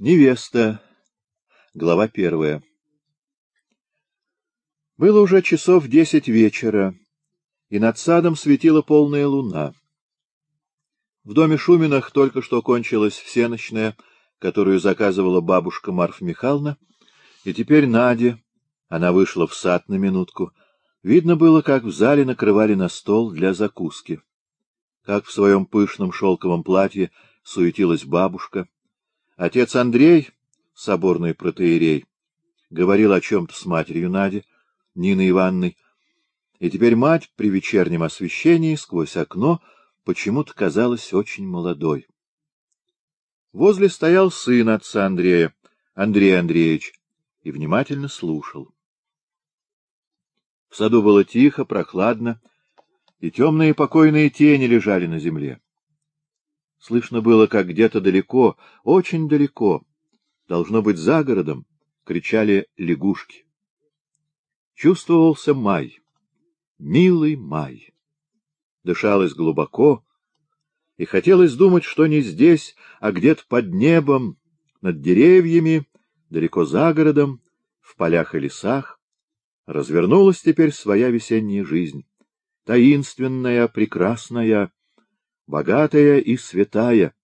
Невеста. Глава первая. Было уже часов десять вечера, и над садом светила полная луна. В доме Шуминах только что кончилась всеночная, которую заказывала бабушка Марфа Михайловна, и теперь Надя, она вышла в сад на минутку, видно было, как в зале накрывали на стол для закуски. Как в своем пышном шелковом платье суетилась бабушка, Отец Андрей, соборный протеерей, говорил о чем-то с матерью Нади, Ниной Ивановной, и теперь мать при вечернем освещении сквозь окно почему-то казалась очень молодой. Возле стоял сын отца Андрея, Андрей Андреевич, и внимательно слушал. В саду было тихо, прохладно, и темные покойные тени лежали на земле. Слышно было, как где-то далеко, очень далеко, должно быть за городом, кричали лягушки. Чувствовался май, милый май. Дышалось глубоко, и хотелось думать, что не здесь, а где-то под небом, над деревьями, далеко за городом, в полях и лесах, развернулась теперь своя весенняя жизнь, таинственная, прекрасная, богатая и святая,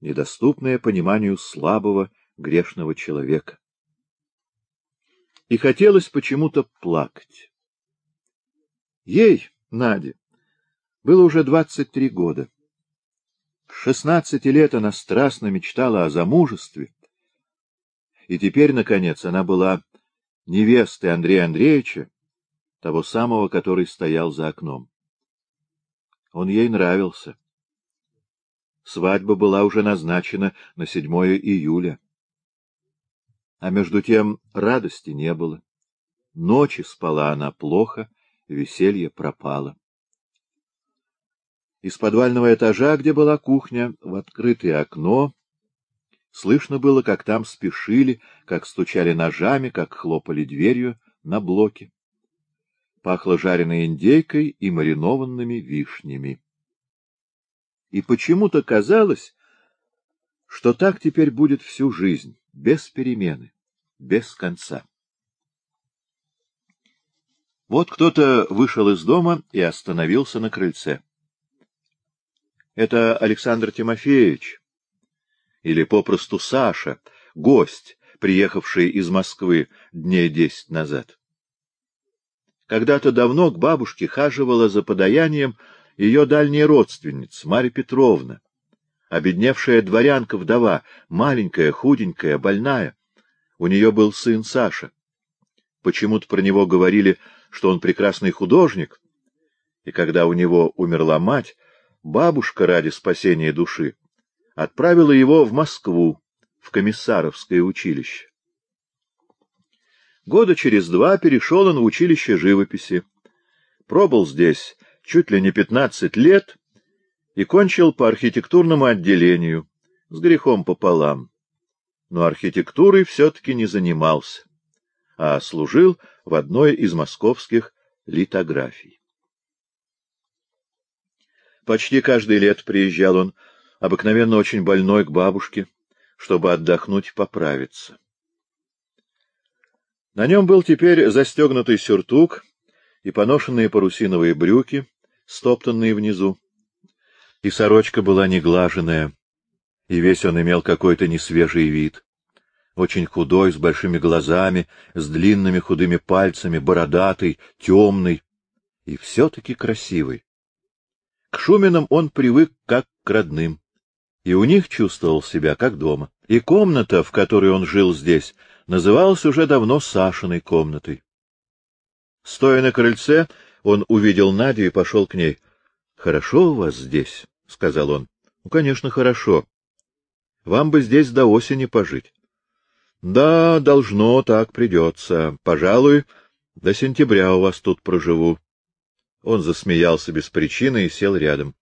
недоступная пониманию слабого грешного человека. И хотелось почему-то плакать. Ей, Наде, было уже двадцать три года. С шестнадцати лет она страстно мечтала о замужестве, и теперь, наконец, она была невестой Андрея Андреевича, того самого, который стоял за окном. Он ей нравился. Свадьба была уже назначена на 7 июля. А между тем радости не было. Ночи спала она плохо, веселье пропало. Из подвального этажа, где была кухня, в открытое окно, слышно было, как там спешили, как стучали ножами, как хлопали дверью на блоке. Пахло жареной индейкой и маринованными вишнями и почему-то казалось, что так теперь будет всю жизнь, без перемены, без конца. Вот кто-то вышел из дома и остановился на крыльце. Это Александр Тимофеевич, или попросту Саша, гость, приехавший из Москвы дней десять назад. Когда-то давно к бабушке хаживала за подаянием ее дальняя родственница, Марья Петровна, обедневшая дворянка-вдова, маленькая, худенькая, больная. У нее был сын Саша. Почему-то про него говорили, что он прекрасный художник, и когда у него умерла мать, бабушка ради спасения души отправила его в Москву, в комиссаровское училище. Года через два перешел он в училище живописи. Пробыл здесь чуть ли не пятнадцать лет и кончил по архитектурному отделению, с грехом пополам. Но архитектурой все-таки не занимался, а служил в одной из московских литографий. Почти каждый лет приезжал он, обыкновенно очень больной, к бабушке, чтобы отдохнуть и поправиться. На нем был теперь застегнутый сюртук и поношенные парусиновые брюки, стоптанные внизу. И сорочка была неглаженная, и весь он имел какой-то несвежий вид. Очень худой, с большими глазами, с длинными худыми пальцами, бородатый, темный и все-таки красивый. К Шуминам он привык как к родным, и у них чувствовал себя как дома. И комната, в которой он жил здесь, называлась уже давно Сашиной комнатой. Стоя на крыльце, он увидел Надю и пошел к ней. — Хорошо у вас здесь, — сказал он. — Ну, конечно, хорошо. Вам бы здесь до осени пожить. — Да, должно, так придется. Пожалуй, до сентября у вас тут проживу. Он засмеялся без причины и сел рядом.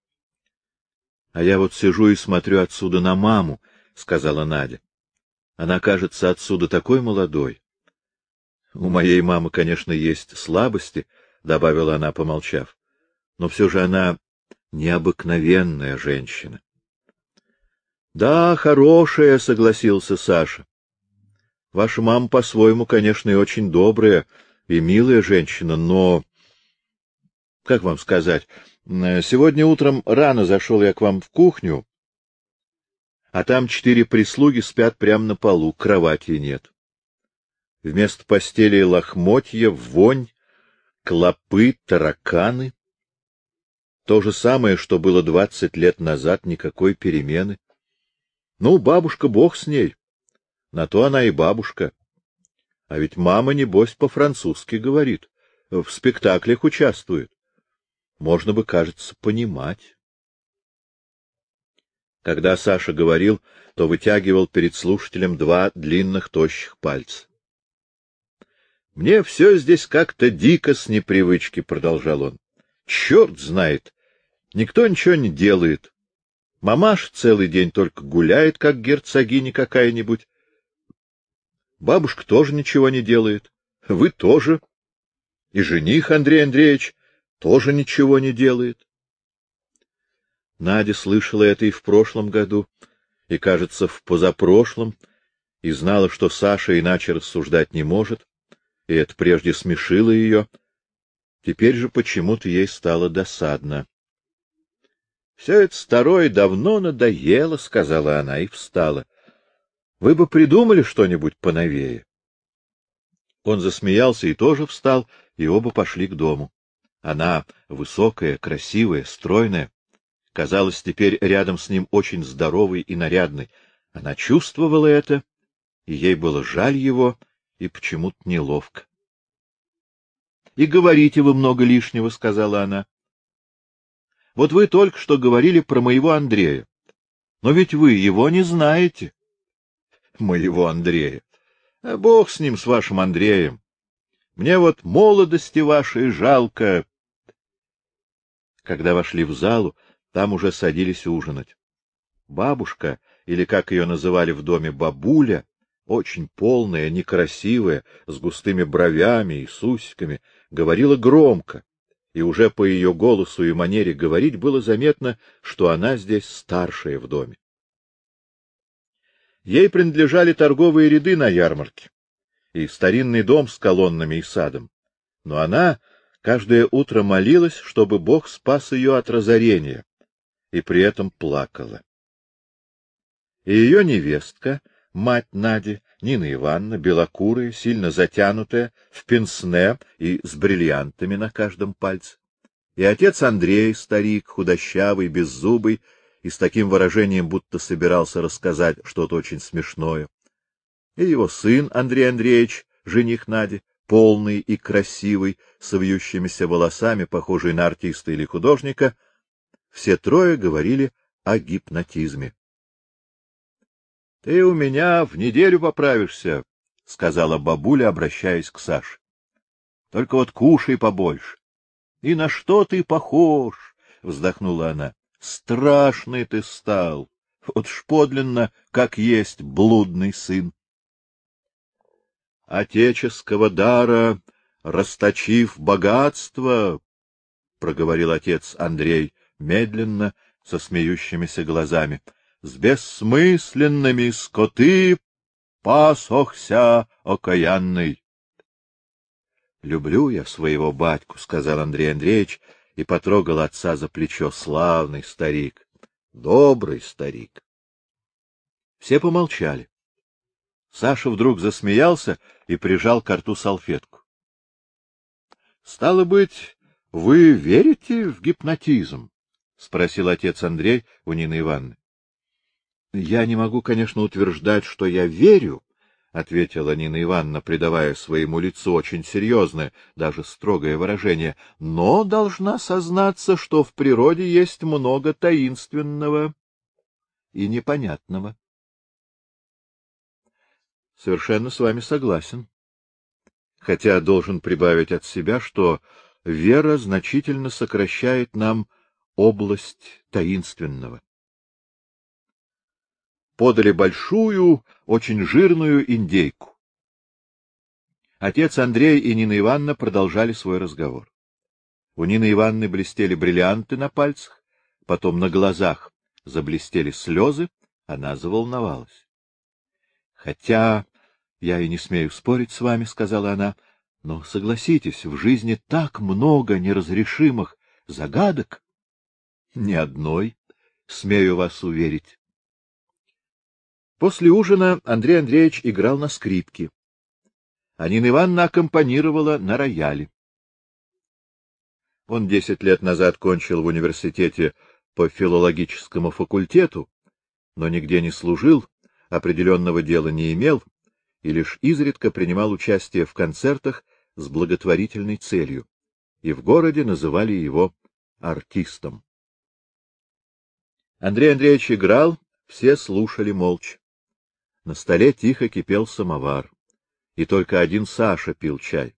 — А я вот сижу и смотрю отсюда на маму, — сказала Надя. Она кажется отсюда такой молодой. У моей мамы, конечно, есть слабости, добавила она, помолчав. — Но все же она необыкновенная женщина. Да, хорошая, согласился Саша. Ваша мама по-своему, конечно, и очень добрая и милая женщина, но как вам сказать, сегодня утром рано зашел я к вам в кухню, а там четыре прислуги спят прямо на полу, кровати нет. Вместо постели лохмотья, вонь, клопы, тараканы. То же самое, что было двадцать лет назад, никакой перемены. Ну, бабушка, бог с ней. На то она и бабушка. А ведь мама, небось, по-французски говорит, в спектаклях участвует. Можно бы, кажется, понимать. Когда Саша говорил, то вытягивал перед слушателем два длинных тощих пальца. Мне все здесь как-то дико с непривычки, — продолжал он. Черт знает, никто ничего не делает. Мамаш целый день только гуляет, как герцогиня какая-нибудь. Бабушка тоже ничего не делает. Вы тоже. И жених Андрей Андреевич тоже ничего не делает. Надя слышала это и в прошлом году, и, кажется, в позапрошлом, и знала, что Саша иначе рассуждать не может, и это прежде смешило ее. Теперь же почему-то ей стало досадно. — Все это старое давно надоело, — сказала она и встала. — Вы бы придумали что-нибудь поновее. Он засмеялся и тоже встал, и оба пошли к дому. Она высокая, красивая, стройная, казалась теперь рядом с ним очень здоровой и нарядной. Она чувствовала это, и ей было жаль его и почему-то неловко. — И говорите вы много лишнего, — сказала она. — Вот вы только что говорили про моего Андрея. Но ведь вы его не знаете. — Моего Андрея. А бог с ним, с вашим Андреем. Мне вот молодости вашей жалко. Когда вошли в залу, там уже садились ужинать. Бабушка, или, как ее называли в доме, бабуля, очень полная, некрасивая, с густыми бровями и сусиками, говорила громко, и уже по ее голосу и манере говорить было заметно, что она здесь старшая в доме. Ей принадлежали торговые ряды на ярмарке и старинный дом с колоннами и садом, но она каждое утро молилась, чтобы Бог спас ее от разорения, и при этом плакала. И ее невестка, мать Нади, Нина Ивановна, белокурая, сильно затянутая, в пенсне и с бриллиантами на каждом пальце. И отец Андрей, старик, худощавый, беззубый, и с таким выражением, будто собирался рассказать что-то очень смешное. И его сын Андрей Андреевич, жених Нади, полный и красивый, с вьющимися волосами, похожий на артиста или художника, все трое говорили о гипнотизме. — Ты у меня в неделю поправишься, — сказала бабуля, обращаясь к Саше. — Только вот кушай побольше. — И на что ты похож? — вздохнула она. — Страшный ты стал. Вот ж как есть блудный сын. Отеческого дара, расточив богатство, — проговорил отец Андрей, медленно, со смеющимися глазами. — С бессмысленными скоты пасохся окаянный. — Люблю я своего батьку, — сказал Андрей Андреевич и потрогал отца за плечо. Славный старик, добрый старик. Все помолчали. Саша вдруг засмеялся и прижал к рту салфетку. — Стало быть, вы верите в гипнотизм? — спросил отец Андрей у Нины Ивановны. — Я не могу, конечно, утверждать, что я верю, — ответила Нина Ивановна, придавая своему лицу очень серьезное, даже строгое выражение, — но должна сознаться, что в природе есть много таинственного и непонятного. — Совершенно с вами согласен. Хотя должен прибавить от себя, что вера значительно сокращает нам область таинственного. Подали большую, очень жирную индейку. Отец Андрей и Нина Ивановна продолжали свой разговор. У Нины Ивановны блестели бриллианты на пальцах, потом на глазах заблестели слезы, Она заволновалась. — Хотя я и не смею спорить с вами, — сказала она, — но согласитесь, в жизни так много неразрешимых загадок. — Ни одной, смею вас уверить. После ужина Андрей Андреевич играл на скрипке. А Нина Ивановна аккомпанировала на рояле. Он десять лет назад кончил в университете по филологическому факультету, но нигде не служил, определенного дела не имел и лишь изредка принимал участие в концертах с благотворительной целью, и в городе называли его артистом. Андрей Андреевич играл, все слушали молча. На столе тихо кипел самовар, и только один Саша пил чай.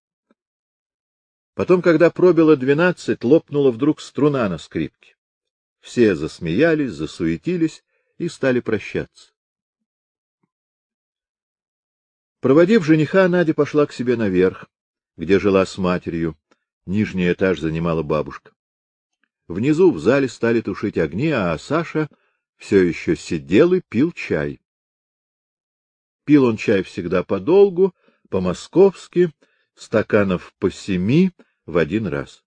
Потом, когда пробило двенадцать, лопнула вдруг струна на скрипке. Все засмеялись, засуетились и стали прощаться. Проводив жениха, Надя пошла к себе наверх, где жила с матерью. Нижний этаж занимала бабушка. Внизу в зале стали тушить огни, а Саша все еще сидел и пил чай. Пил он чай всегда подолгу, по-московски, стаканов по семи в один раз.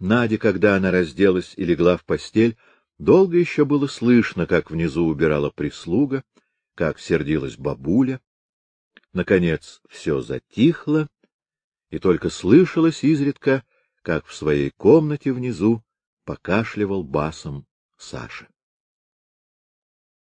Надя, когда она разделась и легла в постель, долго еще было слышно, как внизу убирала прислуга, как сердилась бабуля. Наконец все затихло, и только слышалось изредка, как в своей комнате внизу покашливал басом Саша.